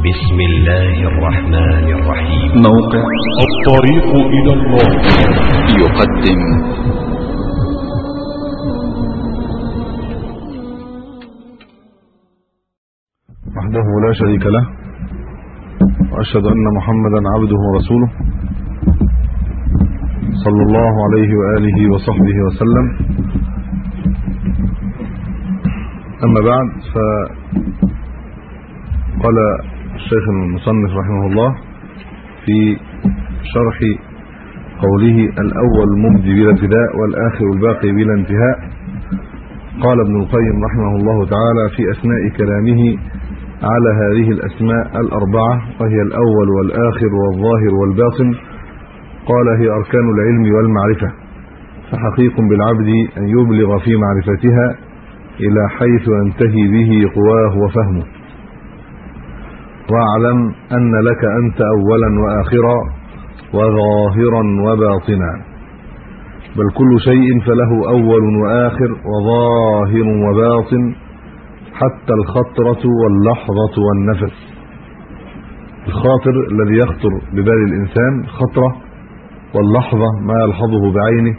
بسم الله الرحمن الرحيم. موقع الطريق إلى الله. يقدم. وحده لا شريك له وأشهد أن محمدا عبده ورسوله. صلى الله عليه وآله وصحبه وسلم. أما بعد فقال الشيخ المصنف رحمه الله في شرح قوله الأول مبدي بلا ابتداء والآخر الباقي بلا انتهاء. قال ابن القيم رحمه الله تعالى في أثناء كلامه على هذه الأسماء الأربعة وهي الأول والآخر والظاهر والباطن قال هي أركان العلم والمعرفة. فحقيق بالعبد أن يبلغ في معرفتها إلى حيث ينتهي به قواه وفهمه. واعلم أن لك أنت أولا وآخرا وظاهرا وباطنا. بل كل شيء فله أول وآخر وظاهر وباطن حتى الخطرة واللحظة والنفس. الخاطر الذي يخطر ببال الإنسان خطرة واللحظة ما يلحظه بعينه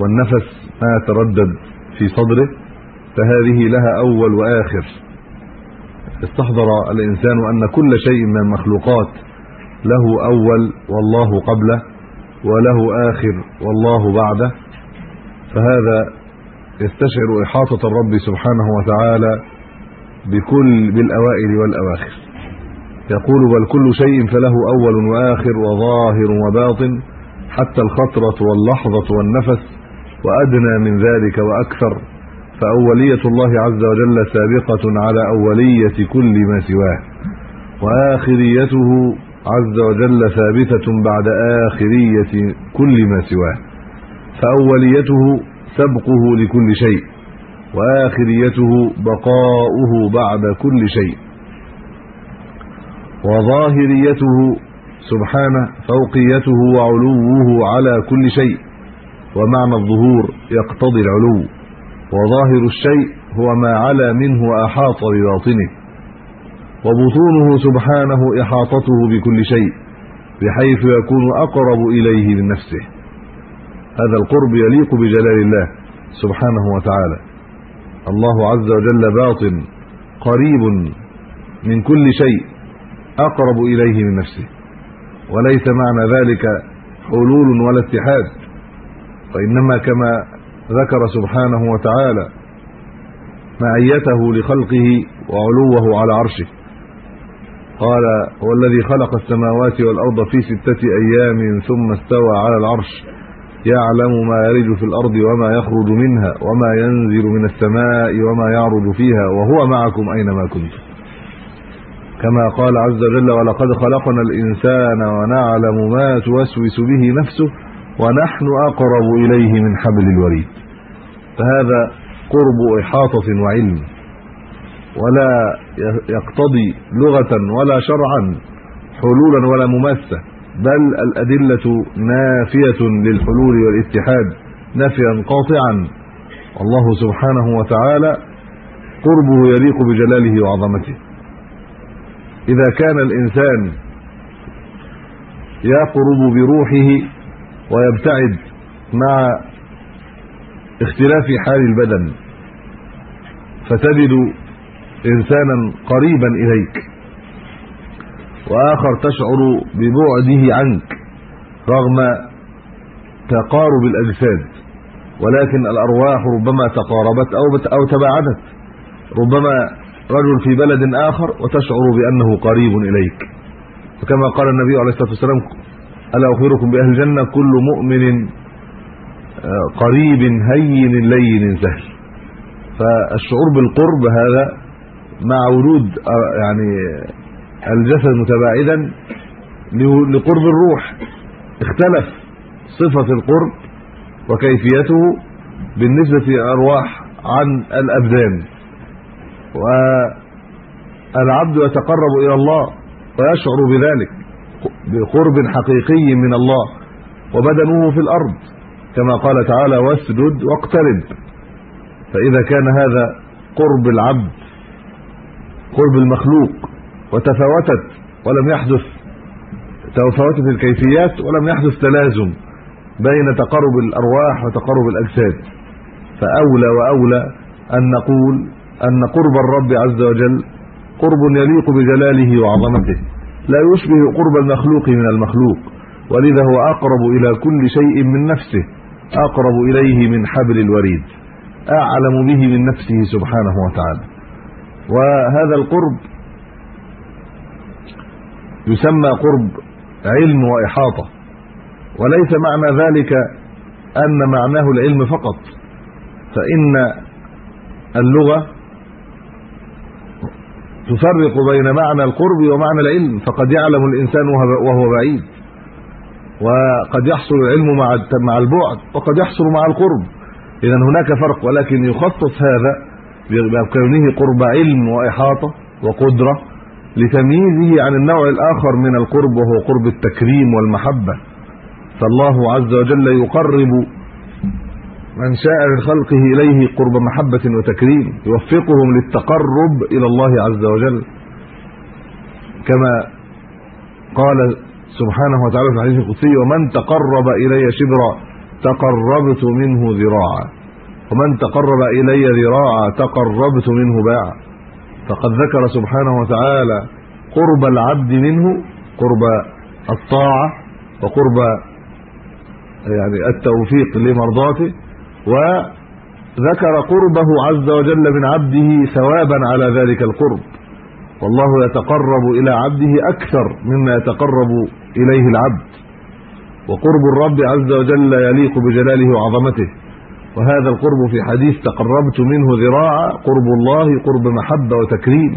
والنفس ما يتردد في صدره فهذه لها أول وآخر. استحضر الإنسان أن كل شيء من المخلوقات له أول والله قبله وله آخر والله بعده فهذا يستشعر إحاطة الرب سبحانه وتعالى بكل بالأوائل والأواخر. يقول بل كل شيء فله أول وآخر وظاهر وباطن حتى الخطرة واللحظة والنفس وأدنى من ذلك وأكثر فأولية الله عز وجل سابقة على أولية كل ما سواه. وآخريته عز وجل ثابتة بعد آخرية كل ما سواه. فأوليته سبقه لكل شيء وآخريته بقاؤه بعد كل شيء. وظاهريته سبحانه فوقيته وعلوه على كل شيء. ومعنى الظهور يقتضي العلو. وظاهر الشيء هو ما علا منه وأحاط بباطنه وبطونه سبحانه إحاطته بكل شيء بحيث يكون أقرب إليه من نفسه. هذا القرب يليق بجلال الله سبحانه وتعالى. الله عز وجل باطن قريب من كل شيء أقرب إليه من نفسه. وليس معنى ذلك حلول ولا اتحاد وإنما كما ذكر سبحانه وتعالى معيته لخلقه وعلوه على عرشه. قال هو الذي خلق السماوات والأرض في ستة أيام ثم استوى على العرش يعلم ما يرج في الأرض وما يخرج منها وما ينزل من السماء وما يعرج فيها وهو معكم أينما كنتم. كما قال عز وجل ولقد خلقنا الإنسان ونعلم ما توسوس به نفسه ونحن أقرب إليه من حبل الوريد. فهذا قرب إحاطة وعلم. ولا يقتضي لغة ولا شرعا حلولا ولا مماسة بل الأدلة نافية للحلول والاتحاد نفيا قاطعا. والله سبحانه وتعالى قربه يليق بجلاله وعظمته. إذا كان الإنسان يقرب بروحه ويبتعد مع اختلاف حال البدن. فتجد إنسانا قريبا إليك. وآخر تشعر ببعده عنك رغم تقارب الأجساد. ولكن الأرواح ربما تقاربت أو أو تباعدت. ربما رجل في بلد آخر وتشعر بأنه قريب إليك. وكما قال النبي عليه الصلاة والسلام ألا أخبركم بأهل الجنة؟ كل مؤمن قريب هين لين سهل فالشعور بالقرب هذا مع وجود يعني الجسد متباعدا لقرب الروح. اختلف صفة القرب وكيفيته بالنسبة للأرواح عن الأبدان. والعبد يتقرب إلى الله ويشعر بذلك. بقرب حقيقي من الله وبدنه في الأرض كما قال تعالى واسجد واقترب. فإذا كان هذا قرب العبد قرب المخلوق وتفاوتت ولم يحدث تفاوت في الكيفيات ولم يحدث تلازم بين تقرب الأرواح وتقرب الأجساد. فأولى وأولى أن نقول أن قرب الرب عز وجل قرب يليق بجلاله وعظمته. لا يشبه قرب المخلوق من المخلوق ولذا هو أقرب إلى كل شيء من نفسه أقرب إليه من حبل الوريد أعلم به من نفسه سبحانه وتعالى. وهذا القرب يسمى قرب علم وإحاطة وليس معنى ذلك أن معناه العلم فقط فإن اللغة تفرق بين معنى القرب ومعنى العلم فقد يعلم الإنسان وهو بعيد. وقد يحصل العلم مع مع البعد وقد يحصل مع القرب. اذا هناك فرق ولكن يخصص هذا بكونه قرب علم وإحاطة وقدرة لتمييزه عن النوع الآخر من القرب وهو قرب التكريم والمحبة. فالله عز وجل يقرب من شاء من خلقه إليه قرب محبة وتكريم يوفقهم للتقرب إلى الله عز وجل. كما قال سبحانه وتعالى في الحديث القدسي ومن تقرب إلي شبرا تقربت منه ذراعا. ومن تقرب إلي ذراعا تقربت منه باعا. فقد ذكر سبحانه وتعالى قرب العبد منه قرب الطاعة وقرب يعني التوفيق لمرضاته. وذكر قربه عز وجل من عبده ثوابا على ذلك القرب. والله يتقرب إلى عبده أكثر مما يتقرب إليه العبد. وقرب الرب عز وجل يليق بجلاله وعظمته. وهذا القرب في حديث تقربت منه ذراعا قرب الله قرب محبة وتكريم.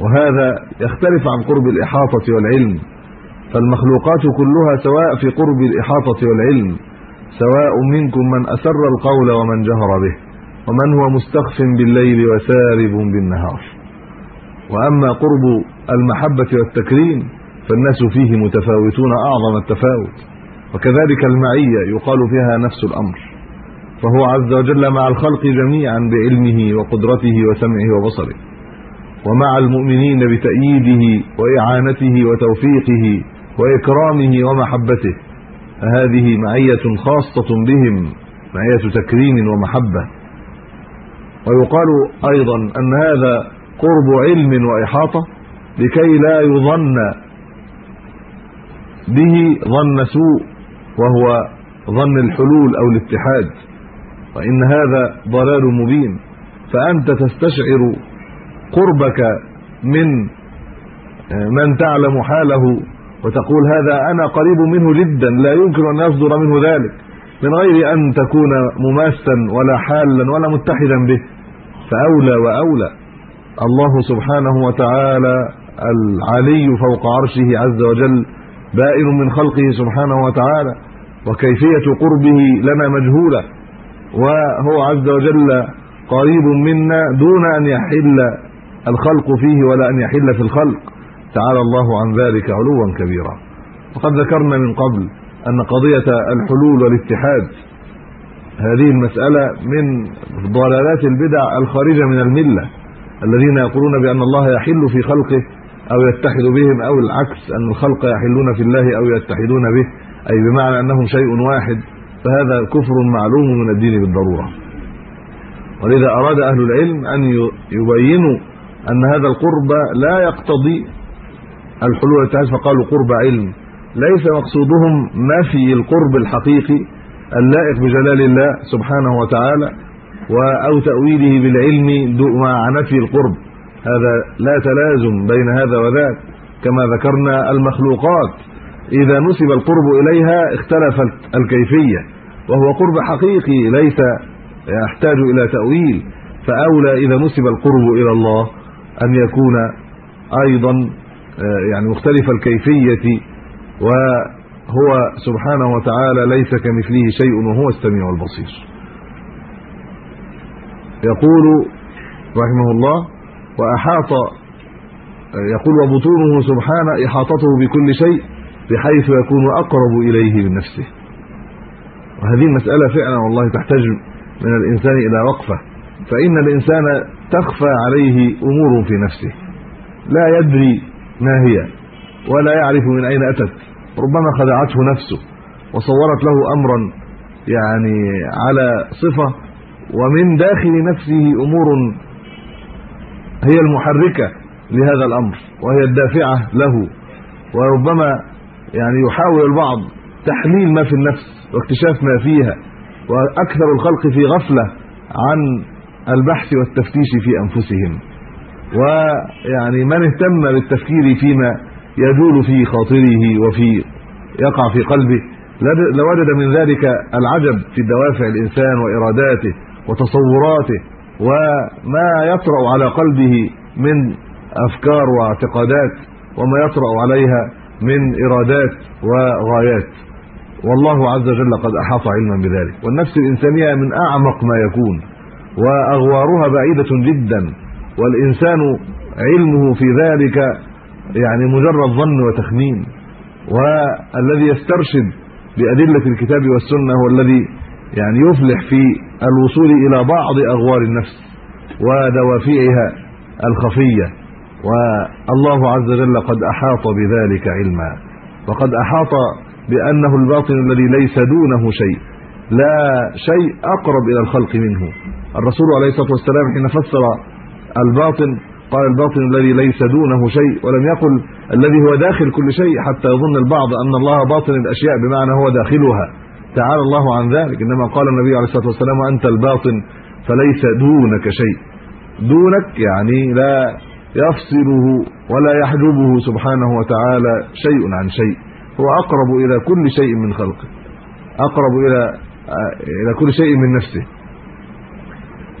وهذا يختلف عن قرب الإحاطة والعلم. فالمخلوقات كلها سواء في قرب الإحاطة والعلم سواء منكم من أسر القول ومن جهر به ومن هو مستخف بالليل وسارب بالنهار. وأما قرب المحبة والتكريم فالناس فيه متفاوتون أعظم التفاوت. وكذلك المعية يقال فيها نفس الأمر. فهو عز وجل مع الخلق جميعا بعلمه وقدرته وسمعه وبصره. ومع المؤمنين بتأييده وإعانته وتوفيقه وإكرامه ومحبته. هذه معية خاصة بهم معية تكريم ومحبة. ويقال أيضا أن هذا قرب علم وإحاطة لكي لا يظن به ظن سوء وهو ظن الحلول أو الاتحاد. وإن هذا ضلال مبين. فأنت تستشعر قربك من من تعلم حاله وتقول هذا أنا قريب منه جدا لا يمكن أن يصدر منه ذلك من غير أن تكون مماسا ولا حالا ولا متحدا به. فأولى وأولى. الله سبحانه وتعالى العلي فوق عرشه عز وجل بائن من خلقه سبحانه وتعالى وكيفية قربه لنا مجهولة. وهو عز وجل قريب منا دون أن يحل الخلق فيه ولا أن يحل في الخلق. تعالى الله عن ذلك علوا كبيرا. وقد ذكرنا من قبل أن قضية الحلول والاتحاد هذه المسألة من ضلالات البدع الخارجة من الملة الذين يقولون بأن الله يحل في خلقه أو يتحد بهم أو العكس أن الخلق يحلون في الله أو يتحدون به أي بمعنى أنهم شيء واحد فهذا كفر معلوم من الدين بالضرورة. ولذا أراد أهل العلم أن يبينوا أن هذا القرب لا يقتضي الحلول والاتحاد فقالوا قرب علم. ليس مقصودهم نفي القرب الحقيقي اللائق بجلال الله سبحانه وتعالى أو تأويله بالعلم مع نفي القرب. هذا لا تلازم بين هذا وذاك. كما ذكرنا المخلوقات. إذا نسب القرب إليها اختلفت الكيفية. وهو قرب حقيقي ليس يحتاج إلى تأويل. فأولى إذا نسب القرب إلى الله أن يكون أيضا يعني مختلف الكيفية وهو سبحانه وتعالى ليس كمثله شيء وهو السميع البصير. يقول رحمه الله وأحاط يقول وبطونه سبحانه إحاطته بكل شيء بحيث يكون أقرب إليه من نفسه. وهذه المسألة فعلا والله تحتاج من الإنسان إلى وقفة. فإن الإنسان تخفى عليه أمور في نفسه لا يدري ما هي؟ ولا يعرف من أين أتت. ربما خدعته نفسه وصورت له أمرا يعني على صفة ومن داخل نفسه أمور هي المحركة لهذا الأمر وهي الدافعة له. وربما يعني يحاول البعض تحليل ما في النفس واكتشاف ما فيها. وأكثر الخلق في غفلة عن البحث والتفتيش في أنفسهم. ويعني من اهتم بالتفكير فيما يجول في خاطره وفي يقع في قلبه لوجد من ذلك العجب في دوافع الإنسان وإراداته وتصوراته وما يطرأ على قلبه من أفكار واعتقادات وما يطرأ عليها من إرادات وغايات. والله عز وجل قد أحاط علما بذلك. والنفس الإنسانية من أعمق ما يكون وأغوارها بعيدة جدا. والإنسان علمه في ذلك يعني مجرد ظن وتخمين والذي يسترشد بادله الكتاب والسنة هو الذي يعني يفلح في الوصول إلى بعض أغوار النفس ودوافعها الخفية. والله عز وجل قد أحاط بذلك علما وقد أحاط بأنه الباطن الذي ليس دونه شيء لا شيء أقرب إلى الخلق منه. الرسول عليه الصلاة والسلام حين فسر الباطن قال الباطن الذي ليس دونه شيء ولم يقل الذي هو داخل كل شيء حتى يظن البعض أن الله باطن الأشياء بمعنى هو داخلها. تعالى الله عن ذلك. إنما قال النبي عليه الصلاة والسلام أنت الباطن فليس دونك شيء. دونك يعني لا يفصله ولا يحجبه سبحانه وتعالى شيء عن شيء. هو أقرب إلى كل شيء من خلقه. أقرب إلى إلى كل شيء من نفسه.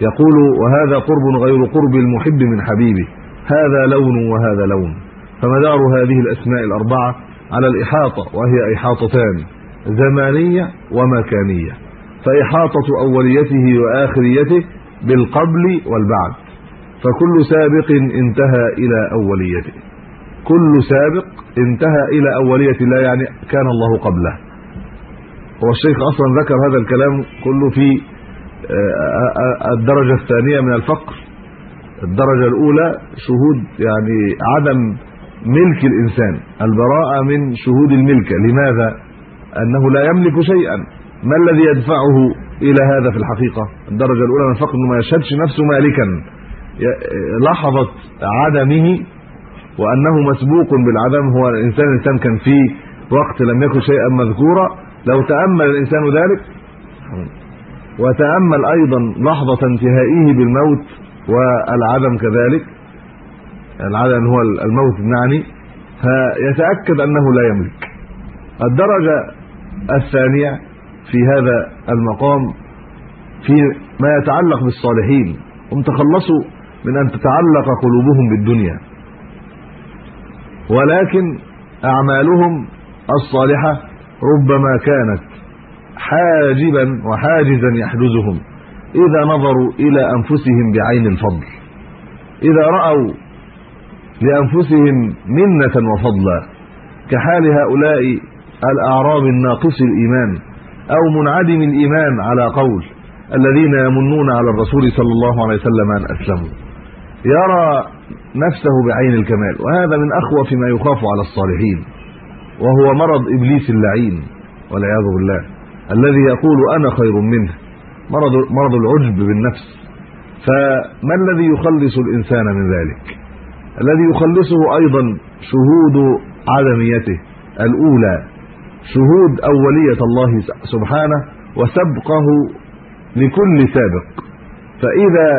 يقول وهذا قرب غير قرب المحب من حبيبه هذا لون وهذا لون. فمدار هذه الأسماء الأربعة على الإحاطة وهي إحاطتان زمانية ومكانية. فإحاطة أوليته وآخريته بالقبل والبعد. فكل سابق انتهى إلى أوليته. كل سابق انتهى إلى اوليه الله يعني كان الله قبله. هو الشيخ أصلا ذكر هذا الكلام كله في الدرجة الثانية من الفقر. الدرجة الأولى شهود يعني عدم ملك الإنسان. البراءة من شهود الملكه لماذا؟ أنه لا يملك شيئا. ما الذي يدفعه إلى هذا في الحقيقة؟ الدرجة الأولى من الفقر إنه ما يشهدش نفسه مالكا. لحظة عدمه وأنه مسبوق بالعدم. هو الإنسان الإنسان كان في وقت لم يكن شيئا مذكورا. لو تأمل الإنسان ذلك وتأمل أيضا لحظة انتهائه بالموت والعدم كذلك. العدم هو الموت المعني فيتأكد أنه لا يملك. الدرجة الثانية في هذا المقام في ما يتعلق بالصالحين. هم تخلصوا من أن تتعلق قلوبهم بالدنيا. ولكن أعمالهم الصالحة ربما كانت حاجبا وحاجزا يحجزهم إذا نظروا إلى أنفسهم بعين الفضل. إذا رأوا لأنفسهم منة وفضلا كحال هؤلاء الأعراب الناقص الإيمان أو منعدم الإيمان على قول الذين يمنون على الرسول صلى الله عليه وسلم أن أسلموا. يرى نفسه بعين الكمال وهذا من اخوف ما يخاف على الصالحين وهو مرض إبليس اللعين والعياذ بالله. الذي يقول أنا خير منه مرض مرض العجب بالنفس. فما الذي يخلص الإنسان من ذلك؟ الذي يخلصه أيضا شهود عدميته. الأولى شهود أولية الله سبحانه وسبقه لكل سابق. فإذا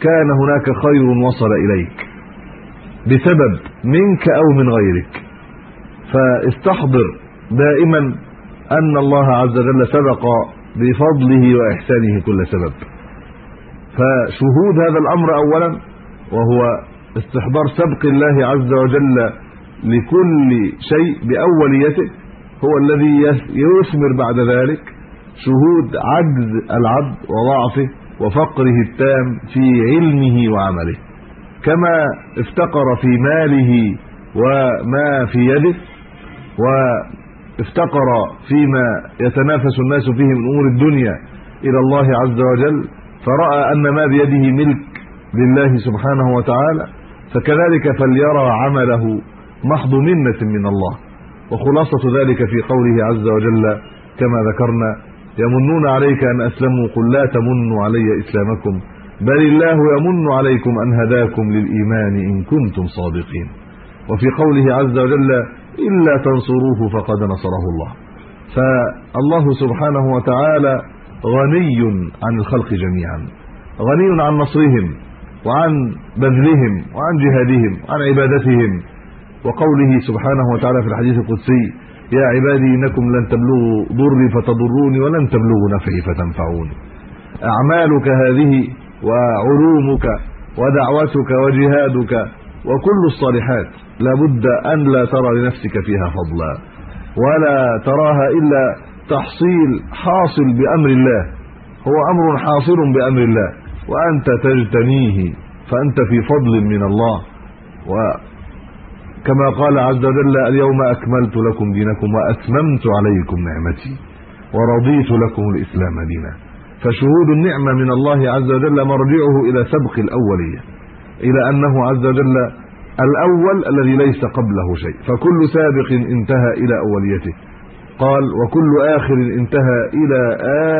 كان هناك خير وصل إليك بسبب منك أو من غيرك فاستحضر دائما أن الله عز وجل سبق بفضله وإحسانه كل سبب. فشهود هذا الأمر اولا وهو استحضار سبق الله عز وجل لكل شيء بأوليته هو الذي يثمر بعد ذلك شهود عجز العبد وضعفه وفقره التام في علمه وعمله. كما افتقر في ماله وما في يده وافتقر فيما يتنافس الناس فيه من أمور الدنيا إلى الله عز وجل فرأى أن ما بيده ملك لله سبحانه وتعالى فكذلك فليرى عمله محض منة من الله. وخلاصة ذلك في قوله عز وجل كما ذكرنا يمنون عليك أن أسلموا قل لا تمنوا علي إسلامكم بل الله يمن عليكم أن هداكم للإيمان إن كنتم صادقين. وفي قوله عز وجل إلا تنصروه فقد نصره الله. فالله سبحانه وتعالى غني عن الخلق جميعا. غني عن نصرهم وعن بذلهم وعن جهادهم وعن عبادتهم. وقوله سبحانه وتعالى في الحديث القدسي يا عبادي إنكم لن تبلغوا ضري فتضروني ولن تبلغوا نفعي فتنفعوني أعمالك هذه وعلومك ودعوتك وجهادك وكل الصالحات لابد أن لا ترى لنفسك فيها فضلا ولا تراها إلا تحصيل حاصل بأمر الله هو أمر حاصل بأمر الله وأنت تجتنيه فأنت في فضل من الله. وكما قال عز وجل اليوم أكملت لكم دينكم وأتممت عليكم نعمتي ورضيت لكم الإسلام دينا. فشهود النعمة من الله عز وجل مرجعه إلى سبق الأولية. إلى أنه عز وجل الأول الذي ليس قبله شيء. فكل سابق انتهى إلى أوليته. قال وكل آخر انتهى إلى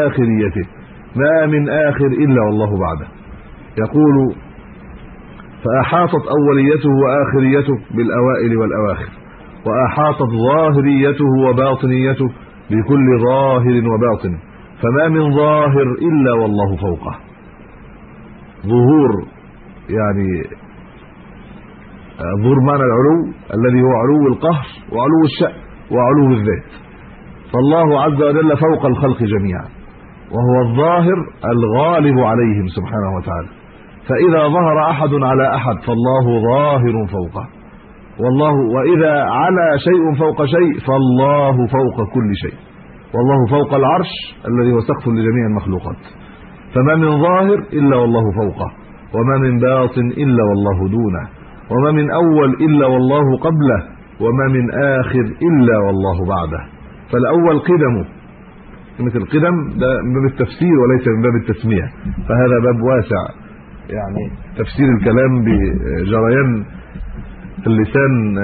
آخريته. ما من آخر إلا والله بعده. يقول فأحاطت أوليته وآخريته بالأوائل والأواخر وأحاطت ظاهريته وباطنيته بكل ظاهر وباطن. فما من ظاهر إلا والله فوقه. ظهور يعني ظهور معنى العلو الذي هو علو القهر وعلو الشأن وعلو الذات. فالله عز وجل فوق الخلق جميعا وهو الظاهر الغالب عليهم سبحانه وتعالى. فإذا ظهر أحد على أحد فالله ظاهر فوقه. والله وإذا على شيء فوق شيء فالله فوق كل شيء. والله فوق العرش الذي هو سقف لجميع المخلوقات. فما من ظاهر إلا والله فوقه. وما من باطن إلا والله دونه وما من أول إلا والله قبله وما من آخر إلا والله بعده. فالأول قدمه كلمه القدم ده من باب التفسير وليس من باب التسمية فهذا باب واسع يعني تفسير الكلام بجريان اللسان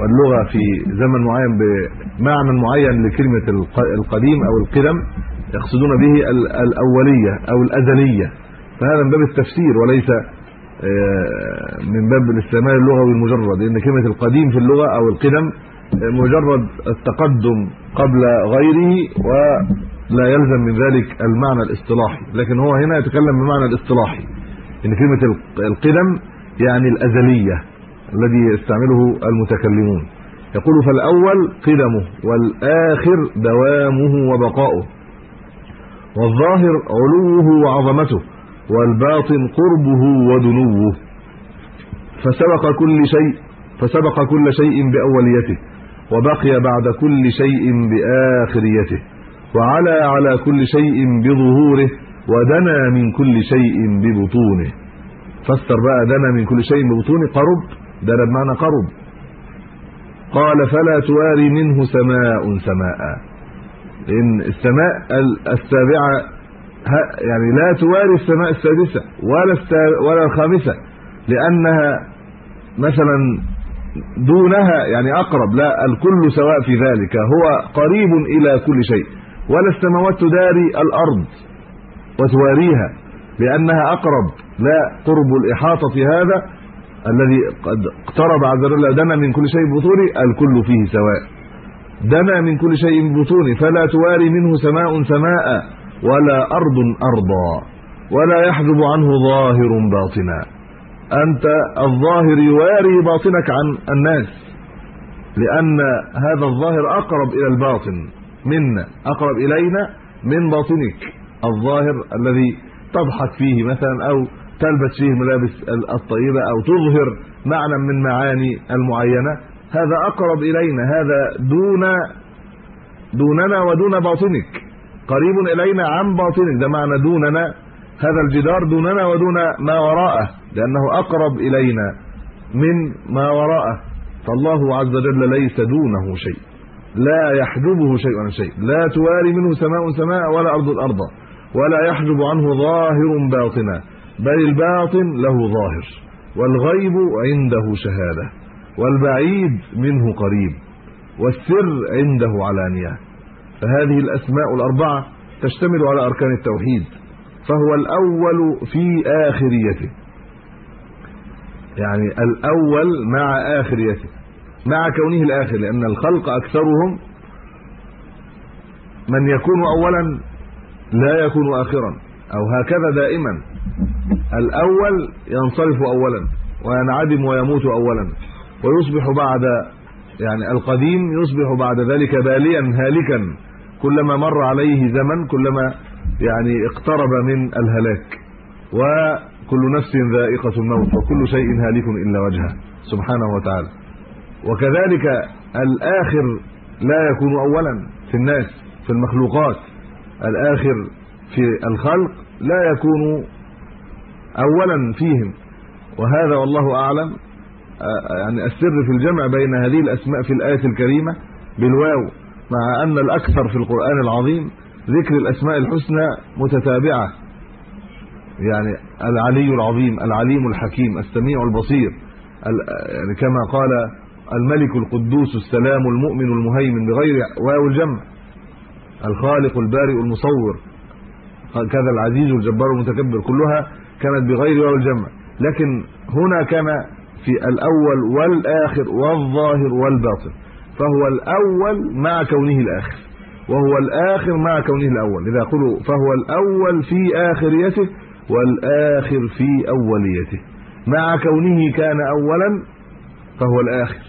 واللغة في زمن معين بمعنى معين لكلمة القديم أو القدم يقصدون به الأولية أو الأزلية. فهذا من باب التفسير وليس من باب الاستعمال اللغوي المجرد لأن كلمة القديم في اللغة أو القدم مجرد التقدم قبل غيره ولا يلزم من ذلك المعنى الاصطلاحي لكن هو هنا يتكلم بمعنى الاصطلاحي إن كلمة القدم يعني الأزلية الذي يستعمله المتكلمون. يقول فالأول قدمه والآخر دوامه وبقاؤه والظاهر علوه وعظمته. والباطن قربه ودنوه فسبق كل شيء فسبق كل شيء بأوليته وبقي بعد كل شيء بآخريته وعلى على كل شيء بظهوره ودنا من كل شيء ببطونه. فسر بقى دنا من كل شيء ببطونه قرب دنا بمعنى قرب. قال فلا تواري منه سماء سماء. إن السماء السابعة يعني لا تواري السماء السادسة ولا ولا الخامسة لأنها مثلا دونها يعني أقرب لا الكل سواء في ذلك هو قريب إلى كل شيء ولا السماوات تداري الأرض وتواريها لأنها أقرب لا قرب الإحاطة هذا الذي قد اقترب عز وجل دنا من كل شيء بطونه الكل فيه سواء. دنا من كل شيء بطونه فلا تواري منه سماء سماء. ولا أرض أرضا ولا يحجب عنه ظاهر باطنا. أنت الظاهر يواري باطنك عن الناس لأن هذا الظاهر أقرب إلى الباطن. منا أقرب إلينا؟ من باطنك. الظاهر الذي تضحك فيه مثلا أو تلبس فيه ملابس الطيبة أو تظهر معنى من معاني المعينة. هذا أقرب إلينا. هذا دون دوننا ودون باطنك. قريب إلينا عن باطنك ده معنى دوننا هذا الجدار دوننا ودون ما وراءه لأنه أقرب إلينا من ما وراءه. فالله عز وجل ليس دونه شيء لا يحجبه شيء عن شيء لا تواري منه سماء سماء ولا أرض الأرض ولا يحجب عنه ظاهر باطنا بل الباطن له ظاهر والغيب عنده شهادة والبعيد منه قريب والسر عنده علانية. فهذه الأسماء الأربعة تشتمل على أركان التوحيد فهو الأول في آخريته. يعني الأول مع آخريته مع كونه الآخر لأن الخلق أكثرهم من يكون اولا لا يكون اخرا أو هكذا دائما. الأول ينصرف اولا وينعدم ويموت اولا ويصبح بعد يعني القديم يصبح بعد ذلك باليا هالكا. كلما مر عليه زمن كلما يعني اقترب من الهلاك. وكل نفس ذائقة الموت وكل شيء هالك إلا وجهه سبحانه وتعالى. وكذلك الآخر لا يكون اولا في الناس في المخلوقات. الآخر في الخلق لا يكون اولا فيهم. وهذا والله أعلم. يعني السر في الجمع بين هذه الأسماء في الآية الكريمة بالواو. مع أن الأكثر في القرآن العظيم ذكر الأسماء الحسنى متتابعة. يعني العلي العظيم العليم الحكيم السميع البصير يعني كما قال الملك القدوس السلام المؤمن المهيمن بغير واو الجمع الخالق البارئ المصور كذا العزيز الجبار المتكبر كلها كانت بغير واو الجمع. لكن هنا كان في الأول والآخر والظاهر والباطن. فهو الأول مع كونه الآخر. وهو الآخر مع كونه الأول. إذا قلوا فهو الأول في آخريته والآخر في أوليته. مع كونه كان أولا فهو الآخر.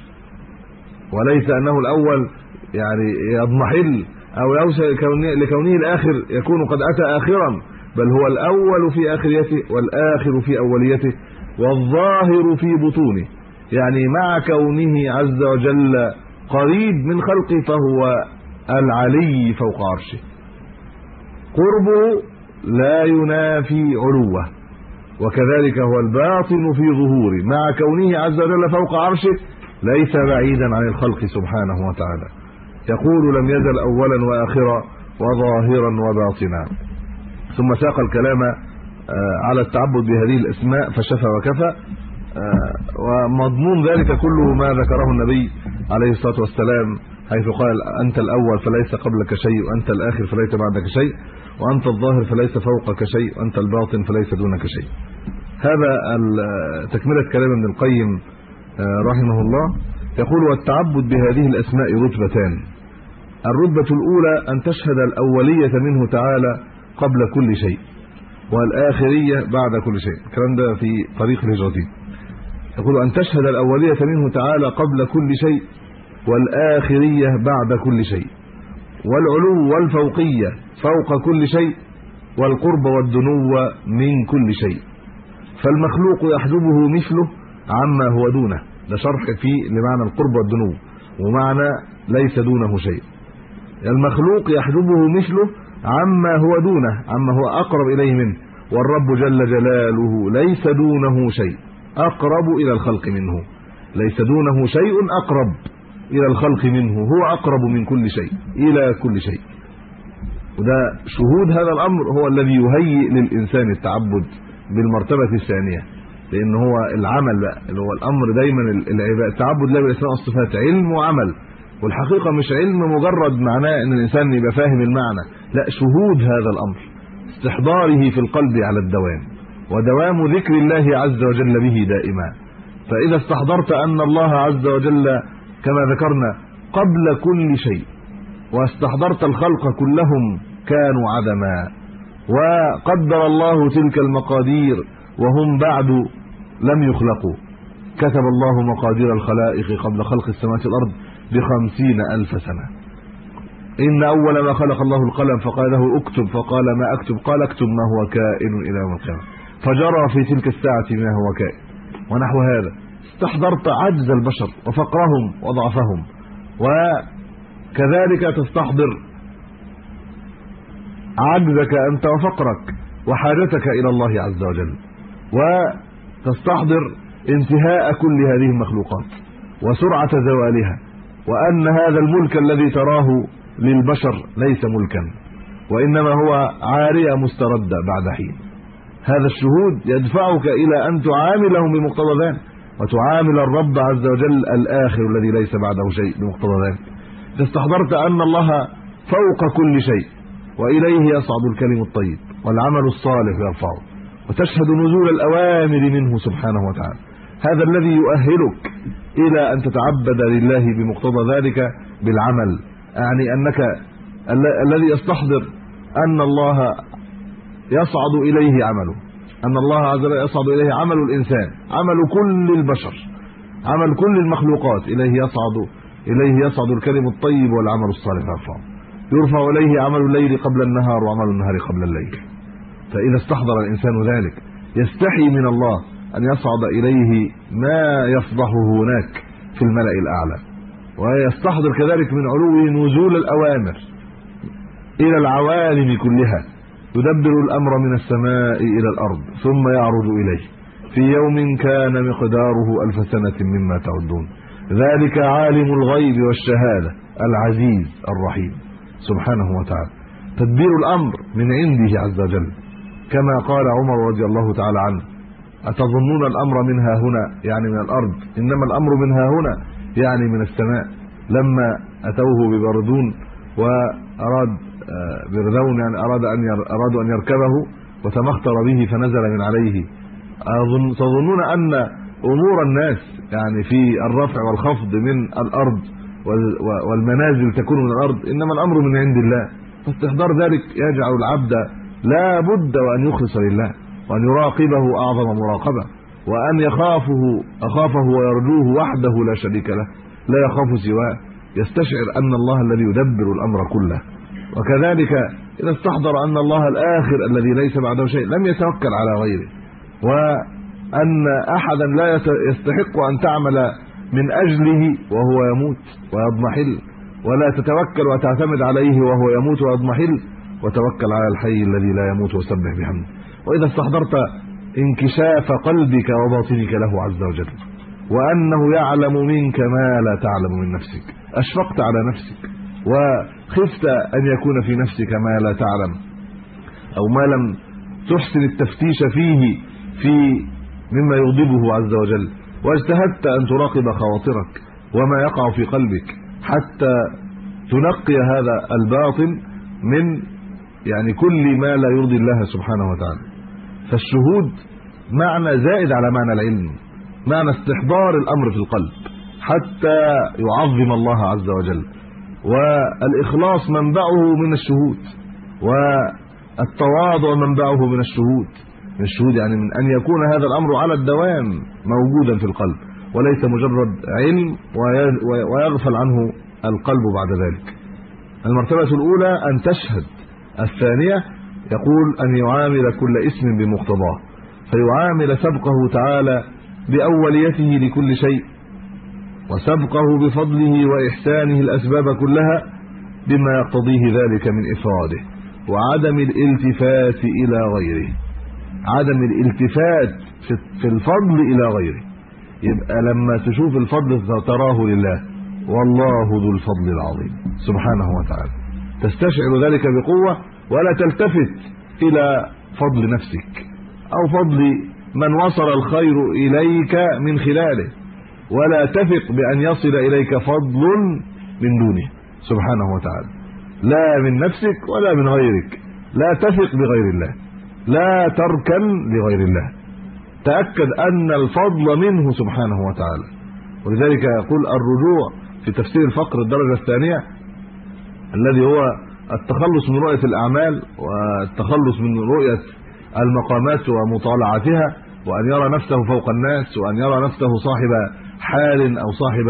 وليس أنه الأول يعني يضمحل أو يوصل لكونه الآخر يكون قد أتى آخرا بل هو الأول في آخريته والآخر في أوليته والظاهر في بطونه. يعني مع كونه عز وجل قريب من خلقه فهو العلي فوق عرشه. قربه لا ينافي علوه وكذلك هو الباطن في ظهوره. مع كونه عز وجل فوق عرشه ليس بعيدا عن الخلق سبحانه وتعالى. يقول لم يزل اولا واخرا وظاهرا وباطنا. ثم ساق الكلام على التعبد بهذه الأسماء فشفى وكفى. ومضمون ذلك كله ما ذكره النبي عليه الصلاة والسلام حيث قال أنت الأول فليس قبلك شيء وأنت الآخر فليس بعدك شيء وأنت الظاهر فليس فوقك شيء وأنت الباطن فليس دونك شيء. هذا تكملة كلام ابن القيم رحمه الله. يقول والتعبد بهذه الأسماء رتبتان الرتبة الأولى أن تشهد الأولية منه تعالى قبل كل شيء والآخرية بعد كل شيء. الكلام ده في طريق الهجرتين يقول أن تشهد الأولية منه تعالى قبل كل شيء والآخرية بعد كل شيء والعلو والفوقية فوق كل شيء والقرب والدنو من كل شيء فالمخلوق يحجبه مثله عما هو دونه ده شرح فيه لمعنى القرب والدنو ومعنى ليس دونه شيء المخلوق يحجبه مثله عما هو دونه عما هو أقرب إليه منه والرب جل جلاله ليس دونه شيء أقرب إلى الخلق منه. ليس دونه شيء أقرب إلى الخلق منه. هو أقرب من كل شيء إلى كل شيء. وده شهود هذا الأمر هو الذي يهيئ للإنسان التعبد بالمرتبة الثانية. لأن هو العمل بقى اللي هو الأمر دايما التعبد لا بالاسماء والصفات علم وعمل. والحقيقة مش علم مجرد معناه إن الإنسان يبقى فاهم المعنى. لا شهود هذا الأمر. استحضاره في القلب على الدوام. ودوام ذكر الله عز وجل به دائما. فإذا استحضرت أن الله عز وجل كما ذكرنا قبل كل شيء واستحضرت الخلق كلهم كانوا عدما وقدر الله تلك المقادير وهم بعد لم يخلقوا. كتب الله مقادير الخلائق قبل خلق السماوات والأرض بخمسين ألف سنة. إن أول ما خلق الله القلم فقال له اكتب فقال ما أكتب؟ قال اكتب ما هو كائن إلى يوم القيامة. فجرى في تلك الساعة ما هو كائن. ونحو هذا. استحضرت عجز البشر وفقرهم وضعفهم. وكذلك تستحضر عجزك أنت وفقرك وحاجتك إلى الله عز وجل. وتستحضر انتهاء كل هذه المخلوقات وسرعة زوالها. وأن هذا الملك الذي تراه للبشر ليس ملكا وإنما هو عارية مستردة بعد حين. هذا الشهود يدفعك إلى أن تعاملهم بمقتضى ذلك وتعامل الرب عز وجل الآخر الذي ليس بعده شيء بمقتضى ذلك إذا استحضرت أن الله فوق كل شيء وإليه يصعد الكلم الطيب والعمل الصالح يرفعه وتشهد نزول الأوامر منه سبحانه وتعالى. هذا الذي يؤهلك إلى أن تتعبد لله بمقتضى ذلك بالعمل. يعني أنك الذي يستحضر أن الله يصعد إليه عمله أن الله عز وجل يصعد إليه عمل الإنسان. عمل كل البشر. عمل كل المخلوقات. إليه يصعد إليه يصعد الكلم الطيب والعمل الصالح. يرفع يرفع إليه عمل الليل قبل النهار وعمل النهار قبل الليل. فإذا استحضر الإنسان ذلك يستحي من الله أن يصعد إليه ما يفضحه هناك في الملأ الأعلى. ويستحضر كذلك من علو نزول الأوامر إلى العوالم كلها. يدبر الأمر من السماء إلى الأرض ثم يعرج إليه. في يوم كان مقداره ألف سنة مما تعدون. ذلك عالم الغيب والشهادة العزيز الرحيم. سبحانه وتعالى. تدبير الأمر من عنده عز وجل. كما قال عمر رضي الله تعالى عنه. أتظنون الأمر منها هنا يعني من الأرض؟ إنما الأمر منها هنا يعني من السماء. لما أتوه ببردون وأراد برذون يعني أراد أن أرادوا أن يركبه وتمخطر به فنزل من عليه. اظن تظنون أن أمور الناس يعني في الرفع والخفض من الأرض والمنازل تكون من الأرض إنما الأمر من عند الله. فاستحضار ذلك يجعل العبد لا بد وأن يخلص لله وأن يراقبه أعظم مراقبة وأن يخافه أخافه ويرجوه وحده لا شريك له لا يخاف سواه. يستشعر أن الله الذي يدبر الأمر كله. وكذلك إذا استحضر أن الله الآخر الذي ليس بعده شيء لم يتوكل على غيره وأن أحدا لا يستحق أن تعمل من أجله وهو يموت ويضمحل ولا تتوكل وتعتمد عليه وهو يموت ويضمحل وتوكل على الحي الذي لا يموت وسبح بحمده. وإذا استحضرت انكشاف قلبك وباطنك له عز وجل وأنه يعلم منك ما لا تعلم من نفسك أشفقت على نفسك. وخفت أن يكون في نفسك ما لا تعلم أو ما لم تحسن التفتيش فيه في مما يغضبه عز وجل واجتهدت أن تراقب خواطرك وما يقع في قلبك حتى تنقي هذا الباطن من يعني كل ما لا يرضي الله سبحانه وتعالى. فالشهود معنى زائد على معنى العلم معنى استحضار الأمر في القلب حتى يعظم الله عز وجل. والإخلاص منبعه من الشهود والتواضع منبعه من الشهود. من الشهود يعني من أن يكون هذا الأمر على الدوام موجودا في القلب وليس مجرد علم ويغفل عنه القلب بعد ذلك. المرتبة الأولى أن تشهد الثانية يقول أن يعامل كل اسم بمقتضاه فيعامل سبقه تعالى بأوليته لكل شيء. وسبقه بفضله وإحسانه الأسباب كلها بما يقتضيه ذلك من إفراده وعدم الالتفات إلى غيره. عدم الالتفات في الفضل إلى غيره. يبقى لما تشوف الفضل تراه لله والله ذو الفضل العظيم. سبحانه وتعالى. تستشعر ذلك بقوة ولا تلتفت إلى فضل نفسك أو فضل من وصل الخير إليك من خلاله. ولا تثق بأن يصل إليك فضل من دونه. سبحانه وتعالى. لا من نفسك ولا من غيرك. لا تثق بغير الله. لا تركن لغير الله. تأكد أن الفضل منه سبحانه وتعالى. ولذلك يقول الرجوع في تفسير الفقر الدرجة الثانية الذي هو التخلص من رؤية الأعمال والتخلص من رؤية المقامات ومطالعتها وأن يرى نفسه فوق الناس وأن يرى نفسه صاحب حال أو صاحب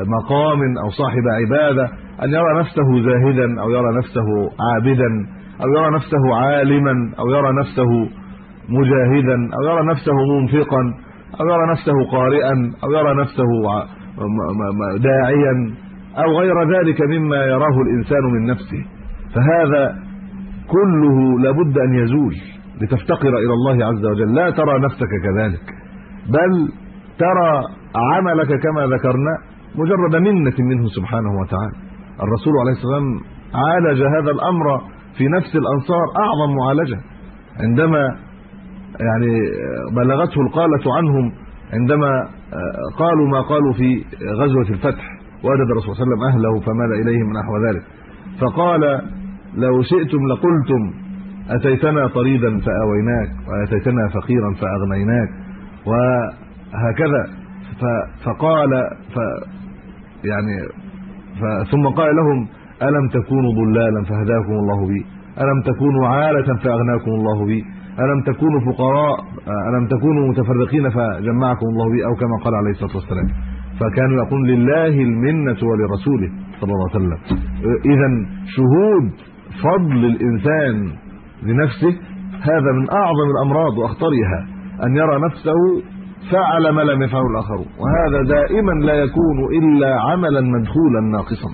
مقام أو صاحب عبادة أن يرى نفسه زاهدا أو يرى نفسه عابدا أو يرى نفسه عالما أو يرى نفسه مجاهدا أو يرى نفسه منفقا أو يرى نفسه قارئا أو يرى نفسه داعيا أو غير ذلك مما يراه الإنسان من نفسه. فهذا كله لابد أن يزول لتفتقر إلى الله عز وجل. لا ترى نفسك كذلك بل ترى عملك كما ذكرنا مجرد منة منه سبحانه وتعالى. الرسول عليه السلام عالج هذا الأمر في نفس الأنصار أعظم معالجة. عندما يعني بلغته القالة عنهم عندما قالوا ما قالوا في غزوة الفتح وجد الرسول صلى الله عليه وسلم أهله فمال إليهم نحو ذلك. فقال لو شئتم لقلتم أتيتنا طريدا فآويناك وأتيتنا فقيرا فأغنيناك. وهكذا. فقال ف يعني ثم قال لهم ألم تكونوا ضلالا فهداكم الله بي؟ ألم تكونوا عالة فأغناكم الله بي؟ ألم تكونوا فقراء؟ ألم تكونوا متفرقين فجمعكم الله بي؟ أو كما قال عليه الصلاة والسلام. فكانوا يقول لله المنة ولرسوله صلى الله عليه وسلم. اذا شهود فضل الإنسان لنفسه هذا من أعظم الأمراض وأخطرها. أن يرى نفسه فعل ما لم يفعله الآخرون. وهذا دائما لا يكون إلا عملا مدخولا ناقصا.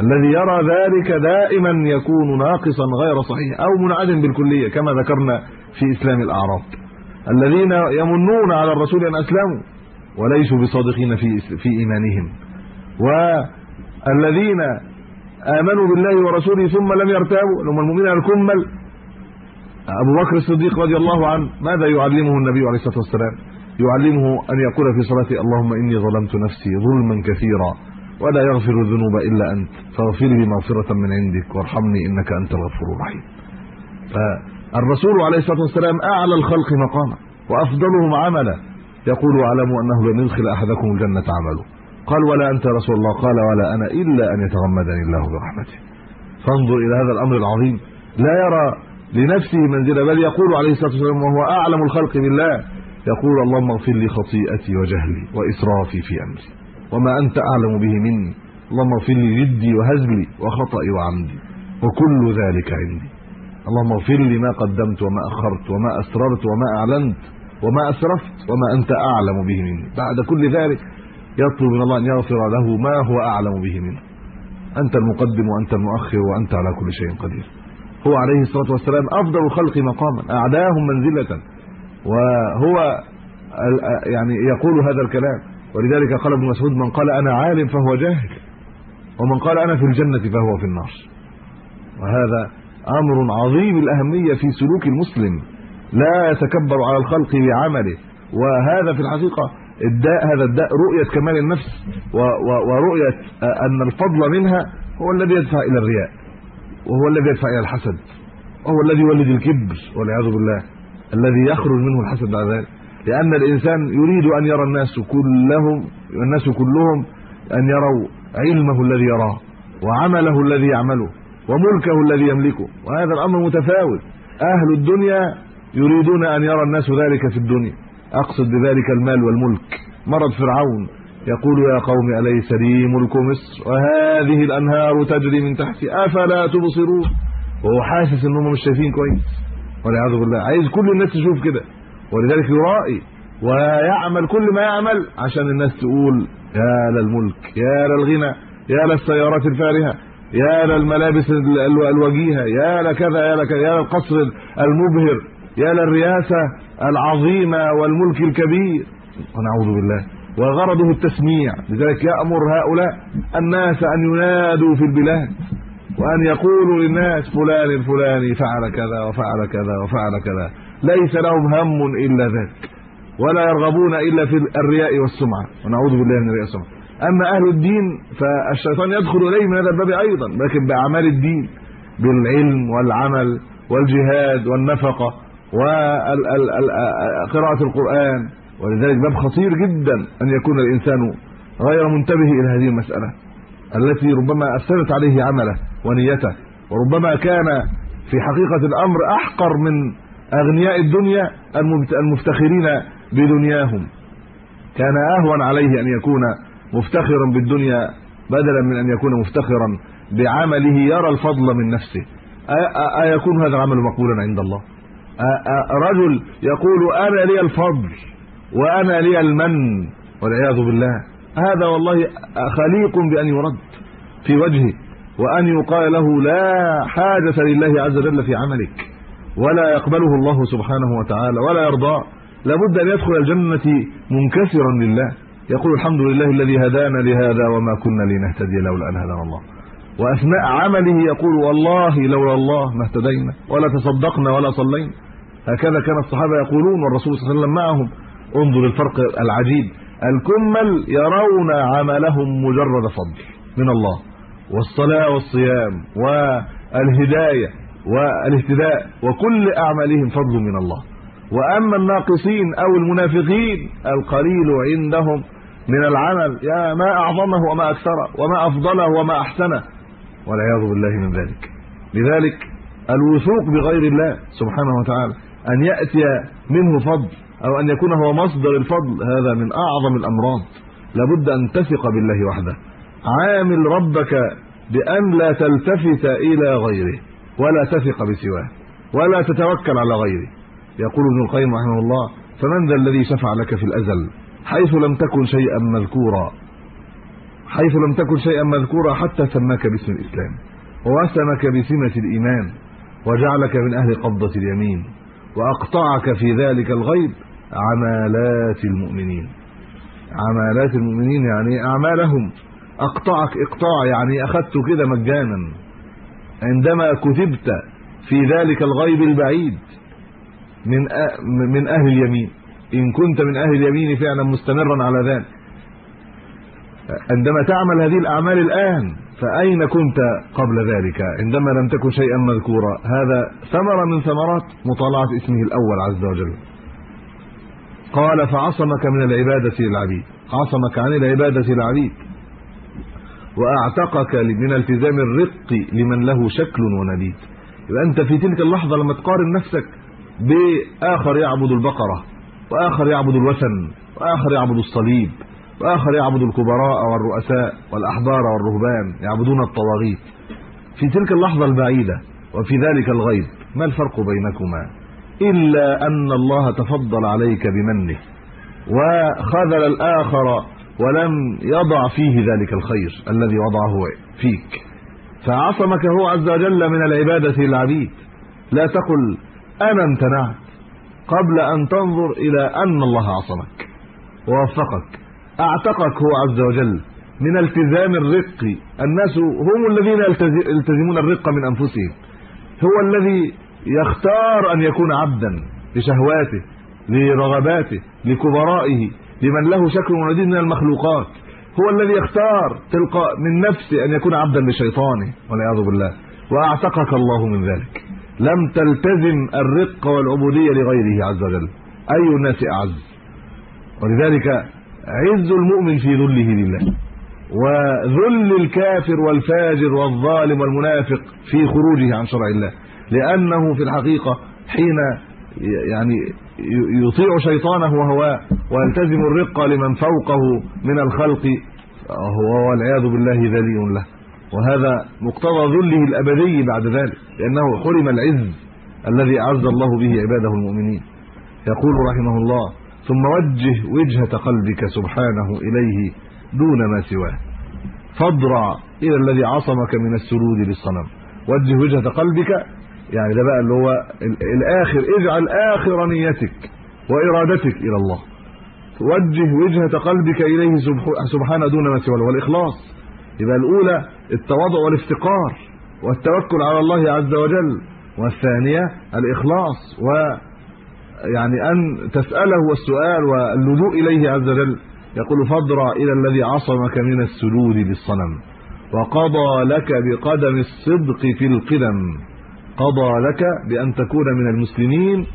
الذي يرى ذلك دائما يكون ناقصا غير صحيح أو منعدم بالكلية كما ذكرنا في إسلام الاعراب الذين يمنون على الرسول أن أسلموا وليسوا بصادقين في في إيمانهم. والذين آمنوا بالله ورسوله ثم لم يرتابوا هم المؤمنين الكمل. أبو بكر الصديق رضي الله عنه ماذا يعلمه النبي عليه الصلاة والسلام؟ يعلمه أن يقول في صلاته اللهم إني ظلمت نفسي ظلما كثيرا ولا يغفر الذنوب إلا أنت. فاغفر لي مغفرة من عندك وارحمني إنك أنت الغفور الرحيم. فالرسول عليه الصلاة والسلام أعلى الخلق مقاما وأفضلهم عملا. يقول اعلموا أنه لن يدخل أحدكم الجنة عمله. قال ولا أنت رسول الله. قال ولا أنا إلا أن يتغمدني الله برحمته. فانظر إلى هذا الأمر العظيم. لا يرى لنفسه منزلة بل يقول عليه الصلاة والسلام وهو أعلم الخلق بالله. يقول اللهم اغفر لي خطيئتي وجهلي وإسرافي في أمري وما أنت أعلم به مني. اللهم اغفر لي جدي وهزلي وخطئي وعمدي وكل ذلك عندي. اللهم اغفر لي ما قدمت وما أخرت وما أسررت وما أعلنت وما أسرفت وما أنت أعلم به مني. بعد كل ذلك يطلب من الله أن يغفر له ما هو أعلم به منه. أنت المقدم وأنت المؤخر وأنت على كل شيء قدير. هو عليه الصلاة والسلام أفضل الخلق مقاما أعداهم منزلة. وهو يعني يقول هذا الكلام. ولذلك قال ابن مسعود من قال أنا عالم فهو جاهل ومن قال أنا في الجنة فهو في النار. وهذا أمر عظيم الأهمية في سلوك المسلم. لا يتكبر على الخلق بعمله. وهذا في الحقيقة الداء هذا الداء رؤية كمال النفس ورؤية أن الفضل منها هو الذي يدفع إلى الرياء وهو الذي يدفع إلى الحسد وهو الذي يولد الكبر والعياذ بالله. الذي يخرج منه الحسد بعد ذلك. لأن الإنسان يريد أن يرى الناس كلهم الناس كلهم أن يروا علمه الذي يراه وعمله الذي يعمله وملكه الذي يملكه. وهذا الأمر متفاوت. أهل الدنيا يريدون أن يرى الناس ذلك في الدنيا. أقصد بذلك المال والملك. مرض فرعون يقول يا قوم أليس لي ملك مصر؟ وهذه الأنهار تجري من تحتي. أفلا تبصرون؟ وهو حاسس إنهم مش شايفين كويس. والعياذ بالله. عايز كل الناس تشوف كده. ولذلك يرائي ويعمل كل ما يعمل عشان الناس تقول يا للملك يا للغنى يا للسيارات الفارهة يا للملابس الوجيهة يا لكذا يا لكذا يا للقصر المبهر يا للرياسه العظيمة والملك الكبير. ونعوذ بالله. وغرضه التسميع. لذلك يأمر هؤلاء الناس أن ينادوا في البلاد. وأن يقولوا للناس فلان الفلاني فعل كذا وفعل كذا وفعل كذا. ليس لهم هم إلا ذلك ولا يرغبون إلا في الرياء والسمعة ونعوذ بالله من الرياء والسمعة. أما أهل الدين فالشيطان يدخل إليه من هذا الباب أيضا لكن بأعمال الدين بالعلم والعمل والجهاد والنفقة وقراءة القرآن. ولذلك باب خطير جدا أن يكون الإنسان غير منتبه إلى هذه المسألة. التي ربما أثرت عليه عمله ونيته وربما كان في حقيقة الأمر أحقر من أغنياء الدنيا المفتخرين بدنياهم. كان أهون عليه أن يكون مفتخرا بالدنيا بدلا من أن يكون مفتخرا بعمله يرى الفضل من نفسه. أيكون هذا العمل مقبولا عند الله؟ رجل يقول أنا لي الفضل وأنا لي المن والعياذ بالله. هذا والله خليق بأن يرد في وجهه وأن يقال له لا حاجة لله عز وجل في عملك ولا يقبله الله سبحانه وتعالى ولا يرضاه لابد أن يدخل الجنة منكسرا لله. يقول الحمد لله الذي هدانا لهذا وما كنا لنهتدي لولا أن هدانا الله. وأثناء عمله يقول والله لولا الله ما اهتدينا ولا تصدقنا ولا صلينا. هكذا كان الصحابة يقولون والرسول صلى الله عليه وسلم معهم انظر الفرق العجيب. الكمل يرون عملهم مجرد فضل من الله والصلاة والصيام والهداية والاهتداء وكل أعمالهم فضل من الله. وأما الناقصين أو المنافقين القليل عندهم من العمل يا ما أعظمه وما اكثره وما أفضله وما احسنه والعياذ بالله من ذلك. لذلك الوثوق بغير الله سبحانه وتعالى أن يأتي منه فضل أو أن يكون هو مصدر الفضل هذا من أعظم الأمراض. لابد أن تثق بالله وحده. عامل ربك بأن لا تلتفت إلى غيره ولا تثق بسواه ولا تتوكل على غيره. يقول ابن القيم رحمه الله فمن ذا الذي شفع لك في الأزل؟ حيث لم تكن شيئا مذكورا. حيث لم تكن شيئا مذكورا حتى سماك باسم الإسلام. ووسمك بسمة الإيمان وجعلك من أهل قبضة اليمين وأقطعك في ذلك الغيب. عمالات المؤمنين. عمالات المؤمنين يعني أعمالهم. أقطعك إقطاع يعني أخذت كده مجانا. عندما كتبت في ذلك الغيب البعيد من من أهل اليمين. إن كنت من أهل اليمين فعلا مستمرا على ذلك. عندما تعمل هذه الأعمال الآن فأين كنت قبل ذلك؟ عندما لم تكن شيئا مذكورا. هذا ثمرة من ثمرات مطالعة اسمه الأول عز وجل. قال فعصمك من العبادة للعبيد عصمك عن العبادة للعبيد وأعتقك من التزام الرق لمن له شكل ونبيت يبقى أنت في تلك اللحظة لما تقارن نفسك بآخر يعبد البقرة وآخر يعبد الوثن وآخر يعبد الصليب وآخر يعبد الكبراء والرؤساء والأحبار والرهبان يعبدون الطواغيت. في تلك اللحظة البعيدة وفي ذلك الغيب ما الفرق بينكما؟ إلا أن الله تفضل عليك بمنه وخذل الآخر ولم يضع فيه ذلك الخير الذي وضعه فيك. فعصمك هو عز وجل من العبادة للعبيد لا تقل أنا امتنعت قبل أن تنظر إلى أن الله عصمك. ووفقك أعتقك هو عز وجل من التزام الرق. الناس هم الذين يلتزمون الرق من أنفسهم. هو الذي يختار أن يكون عبدا لشهواته لرغباته لكبرائه لمن له شكل ونديد من المخلوقات. هو الذي يختار تلقاء من نفسه أن يكون عبدا لشيطانه والعياذ بالله. وأعتقك الله من ذلك. لم تلتزم الرق والعبودية لغيره عز وجل. أي الناس أعز. ولذلك عز المؤمن في ذله لله. وذل الكافر والفاجر والظالم والمنافق في خروجه عن شرع الله. لأنه في الحقيقة حين يعني يطيع شيطانه وهواه ويلتزم الرق لمن فوقه من الخلق هو والعياذ بالله ذليل له. وهذا مقتضى ذله الأبدي بعد ذلك لأنه حرم العز الذي أعز الله به عباده المؤمنين. يقول رحمه الله ثم وجه وجهة قلبك سبحانه إليه دون ما سواه. فاضرع إلى الذي عصمك من السرود للصنم وجه وجهة قلبك يعني ده بقى اللي هو الآخر اجعل آخر نيتك وإرادتك إلى الله. وجه وجهة قلبك إليه سبحانه دون ما سواه والإخلاص. يبقى الأولى التواضع والافتقار والتوكل على الله عز وجل. والثانية الإخلاص و يعني أن تسأله والسؤال واللجوء إليه عز وجل. يقول فاضرع إلى الذي عصمك من السجود للصنم وقضى لك بقدم الصدق في القدم. قضى لك بأن تكون من المسلمين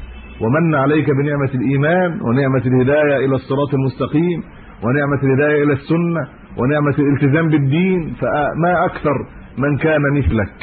ومن عليك بنعمة الإيمان ونعمة الهداية إلى الصراط المستقيم ونعمة الهداية إلى السنة ونعمة الالتزام بالدين فما أكثر من كان مثلك.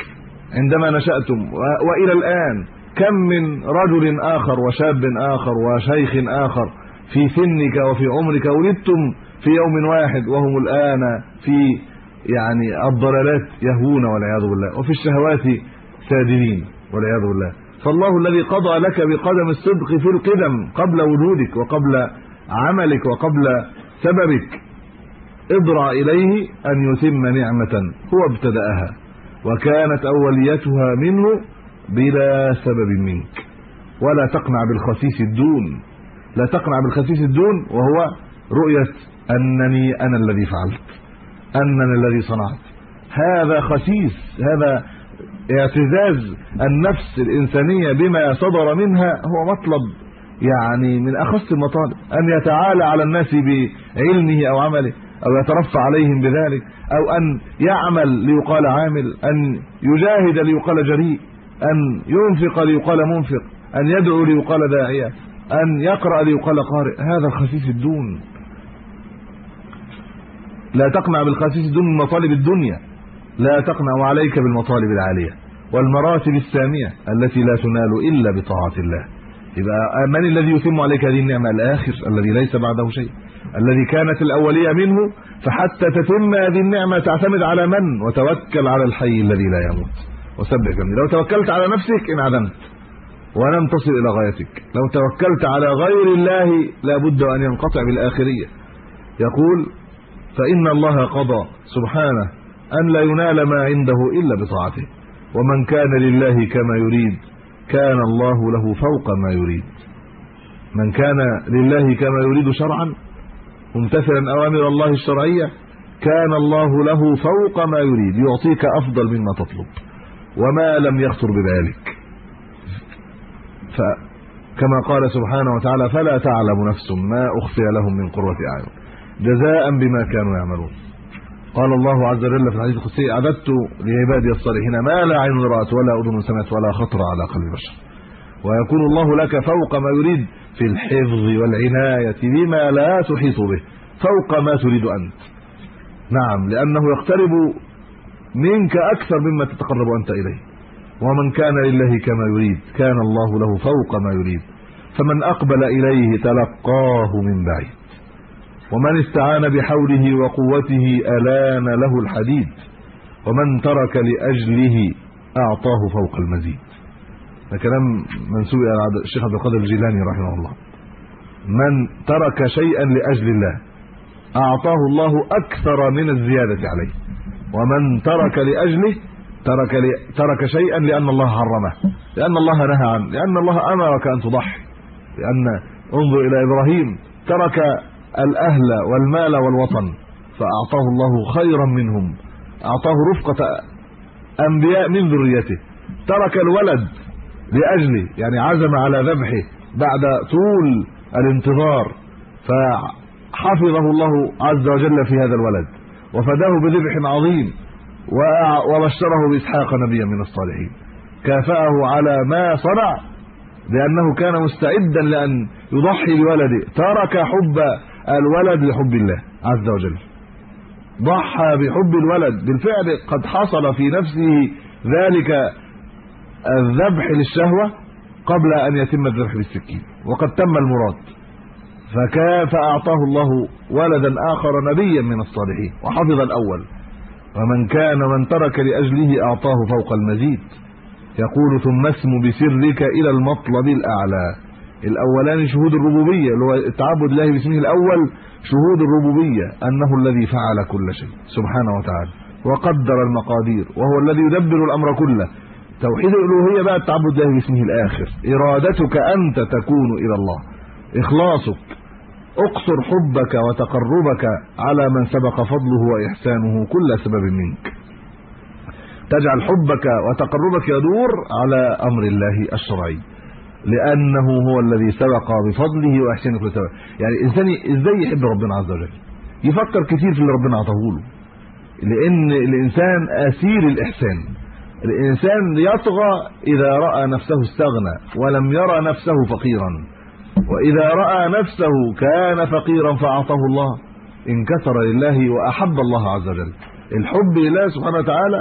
عندما نشأتم وإلى الآن كم من رجل آخر وشاب آخر وشيخ آخر في سنك وفي عمرك ولدتم في يوم واحد وهم الآن في يعني الضلالات يهوون والعياذ بالله. وفي الشهوات سادلين والعياذ بالله. فالله الذي قضى لك بقدم الصدق في القدم قبل وجودك وقبل عملك وقبل سببك اضرع إليه أن يتم نعمة هو ابتدأها وكانت أوليتها منه بلا سبب منك. ولا تقنع بالخسيس الدون لا تقنع بالخسيس الدون وهو رؤية أنني أنا الذي فعلت أنني الذي صنعت. هذا خسيس هذا اعتزاز النفس الإنسانية بما صدر منها هو مطلب يعني من أخص المطالب أن يتعالى على الناس بعلمه أو عمله أو يترفع عليهم بذلك أو أن يعمل ليقال عامل أن يجاهد ليقال جريء أن ينفق ليقال منفق أن يدعو ليقال داعية أن يقرأ ليقال قارئ هذا خسيس الدون. لا تقنع بالخسيس الدون من مطالب الدنيا. لا تقنع عليك بالمطالب العالية والمراتب السامية التي لا تنال إلا بطاعة الله. يبقى من الذي يتم عليك هذه النعمة؟ الآخر الذي ليس بعده شيء. الذي كانت الأولية منه فحتى تتم هذه النعمة تعتمد على من؟ وتوكل على الحي الذي لا يموت. وسبح جميل لو توكلت على نفسك انعدمت ولم تصل إلى غايتك. لو توكلت على غير الله لابد أن ينقطع بالآخرية. يقول فإن الله قضى. سبحانه. أن لا ينال ما عنده إلا بطاعته. ومن كان لله كما يريد كان الله له فوق ما يريد. من كان لله كما يريد شرعا ممتثلا أوامر الله الشرعية كان الله له فوق ما يريد يعطيك أفضل مما تطلب. وما لم يخطر ببالك. فكما قال سبحانه وتعالى فلا تعلم نفس ما أخفي لهم من قرة أعين. جزاء بما كانوا يعملون. قال الله عز وجل في الحديث القدسي أعددت لعبادي الصالحين ما لا عين رأت ولا أذن سمعت ولا خطر على قلب بشر. ويكون الله لك فوق ما يريد في الحفظ والعناية بما لا تحيط به فوق ما تريد أنت. نعم لأنه يقترب منك أكثر مما تتقرب أنت إليه. ومن كان لله كما يريد كان الله له فوق ما يريد. فمن أقبل إليه تلقاه من بعيد. ومن استعان بحوله وقوته ألان له الحديد ومن ترك لأجله أعطاه فوق المزيد. ده كلام منسوب إلى الشيخ عبد القادر الجيلاني رحمه الله. من ترك شيئا لأجل الله أعطاه الله أكثر من الزيادة عليه. ومن ترك لأجله ترك لي ترك شيئا لأن الله حرمه. لأن الله نهى عنه لأن الله أمرك أن تضحي. لأن انظر إلى إبراهيم ترك الأهل والمال والوطن فأعطاه الله خيرا منهم. أعطاه رفقة أنبياء من ذريته. ترك الولد لأجله يعني عزم على ذبحه بعد طول الانتظار. فحفظه الله عز وجل في هذا الولد. وفداه بذبح عظيم وبشره بإسحاق نبيا من الصالحين. كافاه على ما صنع لأنه كان مستعدا لأن يضحي بولده. ترك حب الولد لحب الله عز وجل. ضحى بحب الولد. بالفعل قد حصل في نفسه ذلك الذبح للشهوة قبل أن يتم الذبح بالسكين وقد تم المراد. فكاف أعطاه الله ولدا آخر نبيا من الصالحين؟ وحفظ الأول. ومن كان من ترك لأجله أعطاه فوق المزيد. يقول ثم اسم بسرك إلى المطلب الأعلى. الاولاني شهود الربوبية اللي هو التعبد الله باسمه الأول شهود الربوبية أنه الذي فعل كل شيء سبحانه وتعالى وقدر المقادير وهو الذي يدبر الأمر كله. توحيد الألوهية بقى التعبد الله باسمه الآخر. إرادتك أنت تكون إلى الله. إخلاصك اقصر حبك وتقربك على من سبق فضله وإحسانه كل سبب منك. تجعل حبك وتقربك يدور على أمر الله الشرعي. لأنه هو الذي سبق بفضله واحسانه كل سبب. يعني الإنسان إزاي يحب ربنا عز وجل؟ يفكر كثير في اللي ربنا عطاه له. لأن الإنسان أسير الإحسان. الإنسان يطغى إذا رأى نفسه استغنى ولم يرى نفسه فقيرا. وإذا رأى نفسه كان فقيرا فأعطاه الله. انكسر لله وأحب الله عز وجل. الحب لله سبحانه وتعالى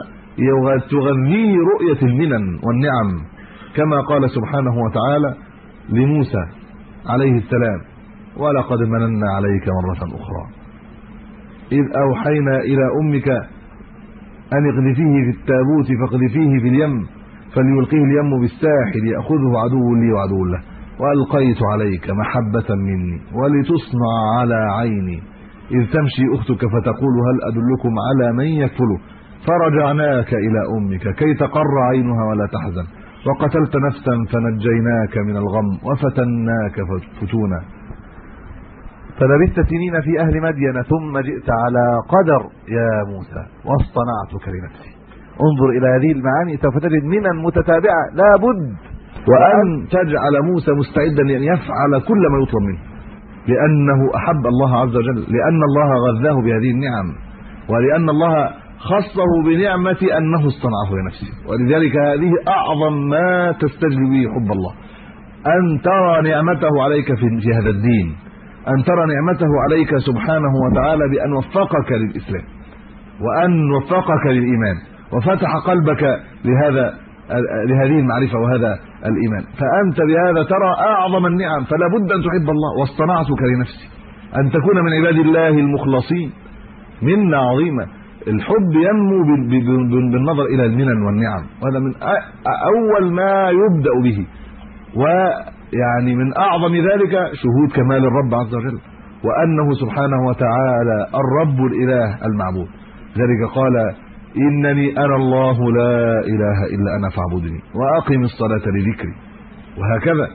تغذيه رؤية المنن والنعم. كما قال سبحانه وتعالى لموسى عليه السلام ولقد مننا عليك مرة أخرى. إذ أوحينا إلى أمك أن اقذفيه في التابوت فاقذفيه في اليم فليلقيه اليم بالساحل يأخذه عدو لي وعدو له. وألقيت عليك محبة مني ولتصنع على عيني. إذ تمشي أختك فتقول هل أدلكم على من يكفله فرجعناك إلى أمك كي تقر عينها ولا تحزن. وقتلت نفسا فنجيناك من الغم وفتناك فتونا. فلبثت سنين في أهل مدين ثم جئت على قدر يا موسى واصطنعتك لنفسي. انظر إلى هذه المعاني سوف تجد منن متتابعة. لابد وأن تجعل موسى مستعدا لأن يفعل كل ما يطلب منه. لأنه أحب الله عز وجل لأن الله غذاه بهذه النعم ولأن الله خصه بنعمه انه اصطنعه لنفسه. ولذلك هذه اعظم ما تستجلب به حب الله. أن ترى نعمته عليك في هذا الدين. أن ترى نعمته عليك سبحانه وتعالى بأن وفقك للإسلام. وأن وفقك للإيمان. وفتح قلبك لهذا لهذه المعرفة وهذا الإيمان. فأنت بهذا ترى أعظم النعم. فلا بد أن تحب الله. واصطنعتك لنفسي أن تكون من عباد الله المخلصين. منة عظيمه الحب ينمو بالنظر إلى المنن والنعم. وهذا من أول ما يبدأ به. ويعني من أعظم ذلك شهود كمال الرب عز وجل. وأنه سبحانه وتعالى الرب الإله المعبود. ذلك قال إنني أنا الله لا إله إلا أنا فاعبدني وأقم الصلاة لذكري. وهكذا.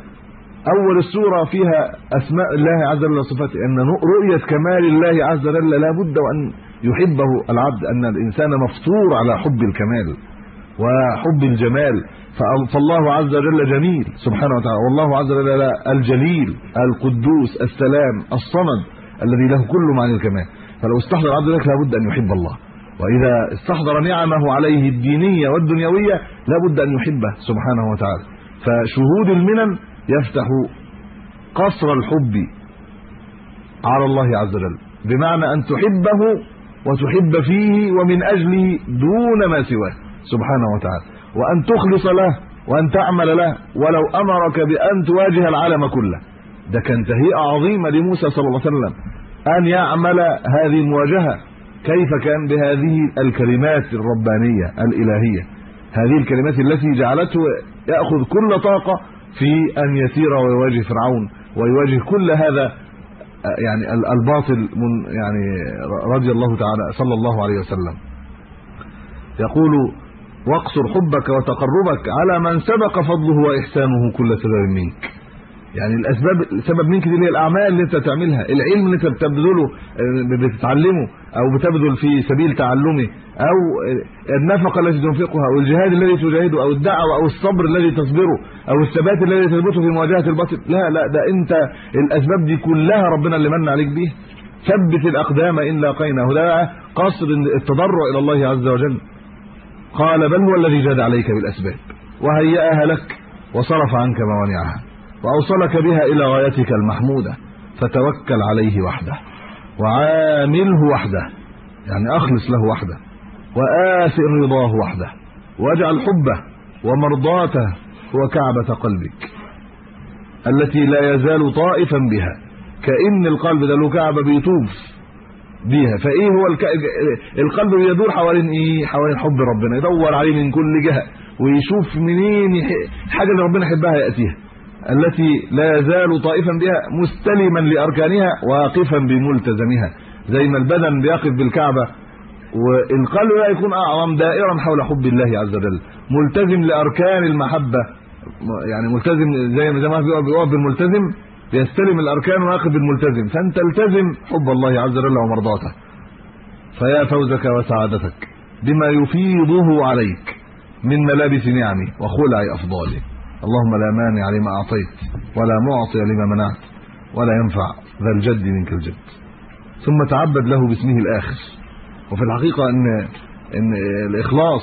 أول السورة فيها أسماء الله عز وجل وصفاته. أن رؤية كمال الله عز وجل لا بد وأن يحبه العبد أن الإنسان مفطور على حب الكمال وحب الجمال. فالله عز وجل جميل سبحانه وتعالى. والله عز وجل الجليل القدوس السلام الصمد الذي له كل معاني الكمال. فلو استحضر عبد ذلك لابد أن يحب الله. وإذا استحضر نعمه عليه الدينية والدنيوية لابد أن يحبه سبحانه وتعالى. فشهود المنن يفتح قصر الحب على الله عز وجل. بمعنى أن تحبه وتحب فيه ومن أجله دون ما سواه. سبحانه وتعالى. وأن تخلص له وأن تعمل له ولو أمرك بأن تواجه العالم كله. ده كان تهيئة عظيمة لموسى صلى الله عليه وسلم. أن يعمل هذه المواجهة كيف كان بهذه الكلمات الربانية الإلهية. هذه الكلمات التي جعلته يأخذ كل طاقة في أن يسير ويواجه فرعون ويواجه كل هذا يعني الباطل من يعني رضي الله تعالى صلى الله عليه وسلم. يقول واقصر حبك وتقربك على من سبق فضله وإحسانه كل سبب منك. يعني الأسباب سبب منك دي اللي هي الأعمال اللي أنت بتعملها العلم اللي أنت بتبذله بتتعلمه. أو بتبذل في سبيل تعلمه أو النفقة التي تنفقها أو الجهاد الذي تجاهده أو الدعوة أو الصبر الذي تصبره أو الثبات الذي تثبته في مواجهة الباطل. لا لا ده أنت الأسباب دي كلها ربنا اللي من عليك بيها. ثبت الأقدام إن لاقيناه. ده قصر التضرع إلى الله عز وجل. قال بل هو الذي جاد عليك بالأسباب. وهيئها لك وصرف عنك موانعها. وأوصلك بها إلى غايتك المحمودة. فتوكل عليه وحده. وعامله وحده. يعني أخلص له وحده. وآثر رضاه وحده. واجعل حبه ومرضاته هو كعبه قلبك. التي لا يزال طائفا بها. كأن القلب ده له كعبه بيطوف بيها فإيه هو الك... القلب بيدور حوالين إيه؟ حوالين حب ربنا. يدور عليه من كل جهة. ويشوف منين. الحاجة اللي ربنا يحبها يأتيها. التي لا يزال طائفا بها مستلما لأركانها واقفا بملتزمها. زي ما البدن بيقف بالكعبة والقلب لا يكون أعظم دائرا حول حب الله عز وجل. ملتزم لأركان المحبة. يعني ملتزم زي ما بيقف بالملتزم يستلم الأركان ويقف بالملتزم. فانت التزم حب الله عز وجل ومرضاته. فيا فوزك وسعادتك بما يفيضه عليك من ملابس نعمه وخلع افضاله اللهم لا مانع لما أعطيت ولا معطي لما منعت ولا ينفع ذا الجد منك الجد. ثم تعبد له باسمه الآخر. وفي الحقيقة ان أن الإخلاص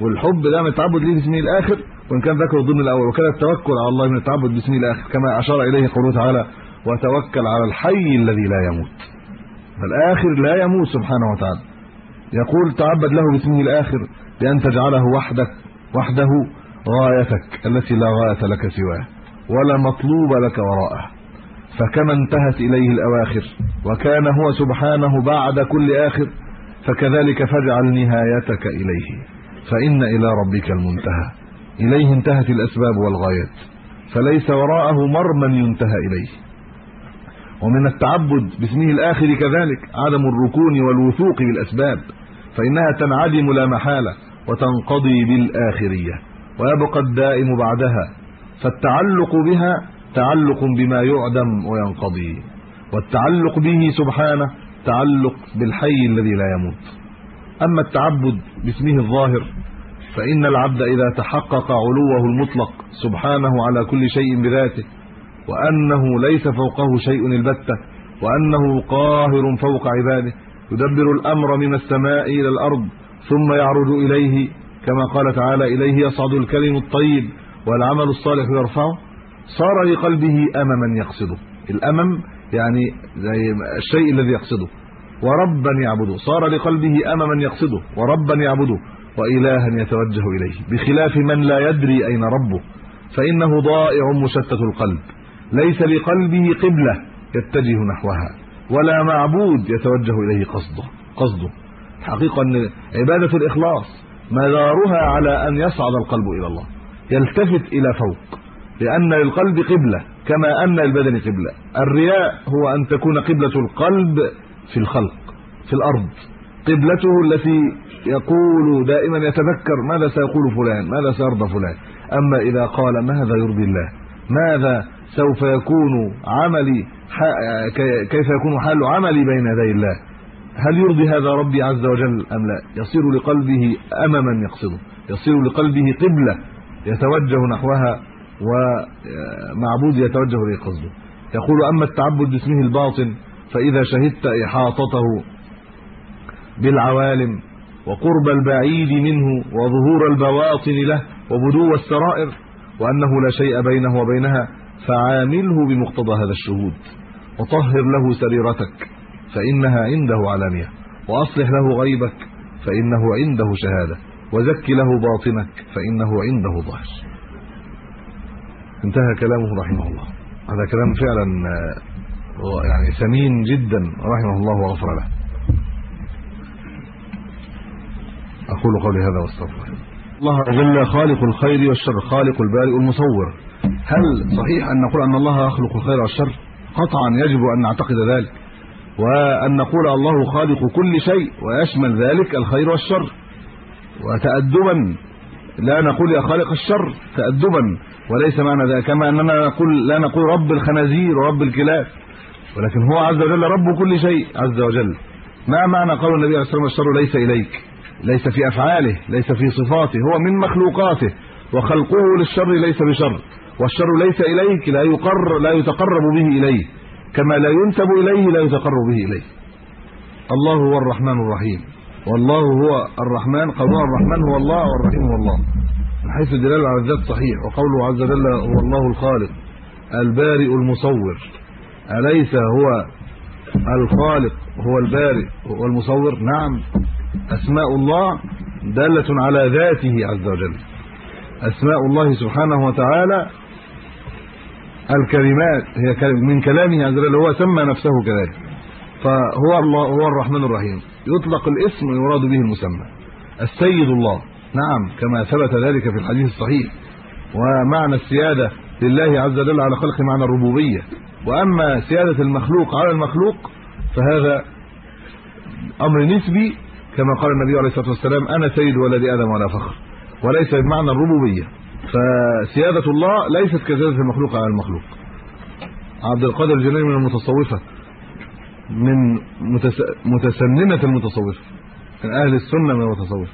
والحب ده من التعبد ليه باسمه الآخر وإن كان ذكر ضمن الأول وكان التوكل على الله من التعبد باسمه الآخر كما أشار إليه قوله تعالى وتوكل على الحي الذي لا يموت فالآخر لا يموت سبحانه وتعالى. يقول تعبد له باسمه الآخر بأن تجعله وحدك وحده غايتك التي لا غاية لك سواه ولا مطلوب لك وراءه فكما انتهت إليه الأواخر وكان هو سبحانه بعد كل آخر فكذلك فاجعل نهايتك إليه. فإن إلى ربك المنتهى. إليه انتهت الأسباب والغايات. فليس وراءه مرمى ينتهى إليه. ومن التعبد باسمه الآخر كذلك عدم الركون والوثوق بالاسباب فإنها تنعدم لا محالة وتنقضي بالآخرية. ويبقى الدائم بعدها فالتعلق بها تعلق بما يعدم وينقضي والتعلق به سبحانه تعلق بالحي الذي لا يموت. أما التعبد باسمه الظاهر فإن العبد إذا تحقق علوه المطلق سبحانه على كل شيء بذاته وأنه ليس فوقه شيء البتة وأنه قاهر فوق عباده يدبر الأمر من السماء إلى الأرض ثم يعرج إليه كما قال تعالى إليه يصعد الكلم الطيب والعمل الصالح يرفعه. صار لقلبه أمما يقصده. الأمم يعني زي الشيء الذي يقصده. وربا يعبده. صار لقلبه أمما يقصده. وربا يعبده. وإلها يتوجه إليه. بخلاف من لا يدري أين ربه. فإنه ضائع مشتت القلب. ليس لقلبه قبلة يتجه نحوها. ولا معبود يتوجه إليه قصده. قصده. حقيقة أن عبادة الإخلاص مدارها على أن يصعد القلب إلى الله يلتفت إلى فوق لأن للقلب قبلة كما أن البدن قبلة. الرياء هو أن تكون قبلة القلب في الخلق في الأرض. قبلته التي يقول دائما يتذكر ماذا سيقول فلان؟ ماذا سيرضى فلان؟ أما إذا قال ماذا يرضي الله؟ ماذا سوف يكون عملي كيف يكون حال عملي بين يدي الله؟ هل يرضي هذا ربي عز وجل أم لا؟ يصير لقلبه أمما يقصده. يصير لقلبه قبلة يتوجه نحوها ومعبود يتوجه اليه قصده يقول أما التعبد باسمه الباطن فإذا شهدت إحاطته بالعوالم وقرب البعيد منه وظهور البواطن له وبدو السرائر وأنه لا شيء بينه وبينها فعامله بمقتضى هذا الشهود. وطهر له سريرتك. فإنها عنده علانية. وأصلح له غيبك فإنه عنده شهادة. وزك له باطنك فإنه عنده ظهر انتهى كلامه رحمه الله. هذا كلام فعلا يعني ثمين جدا رحمه الله وغفر له. أقول قولي هذا واستغفر الله. جل خالق الخير والشر خالق البارئ المصور هل صحيح أن نقول أن الله يخلق الخير والشر؟ قطعا يجب أن نعتقد ذلك. وأن نقول الله خالق كل شيء ويشمل ذلك الخير والشر. وتادبا لا نقول يا خالق الشر تادبا. وليس معنى ذلك كما أننا نقول لا نقول رب الخنازير ورب الكلاب. ولكن هو عز وجل رب كل شيء عز وجل. ما معنى قول النبي عليه الصلاة والسلام الشر ليس إليك؟ ليس في أفعاله ليس في صفاته هو من مخلوقاته. وخلقه للشر ليس بشر. والشر ليس إليك لا يقر لا يتقرب به إليه. كما لا ينسب إليه لا يتقرب به إليه. الله هو الرحمن الرحيم. والله هو الرحمن قوله الرحمن هو الله والرحيم هو الله. من حيث الدلالة على الذات صحيح وقوله عز وجل هو الله الخالق البارئ المصور. أليس هو الخالق؟ هو البارئ هو المصور؟ نعم. أسماء الله دالة على ذاته عز وجل. أسماء الله سبحانه وتعالى الكلمات هي من كلامه عز وجل هو سمى نفسه كذلك. فهو الله هو الرحمن الرحيم. يطلق الاسم ويراد به المسمى. السيد الله. نعم كما ثبت ذلك في الحديث الصحيح. ومعنى السيادة لله عز وجل على خلقه معنى الربوبية. وأما سيادة المخلوق على المخلوق فهذا أمر نسبي. كما قال النبي عليه الصلاة والسلام أنا سيد ولد آدم ولا فخر. وليس بمعنى الربوبية. فسيادة الله ليست كسياده المخلوق على المخلوق. عبد القادر الجيلاني من المتصوفة من متس... متسننه المتصوفة من أهل السنة من المتصوفة.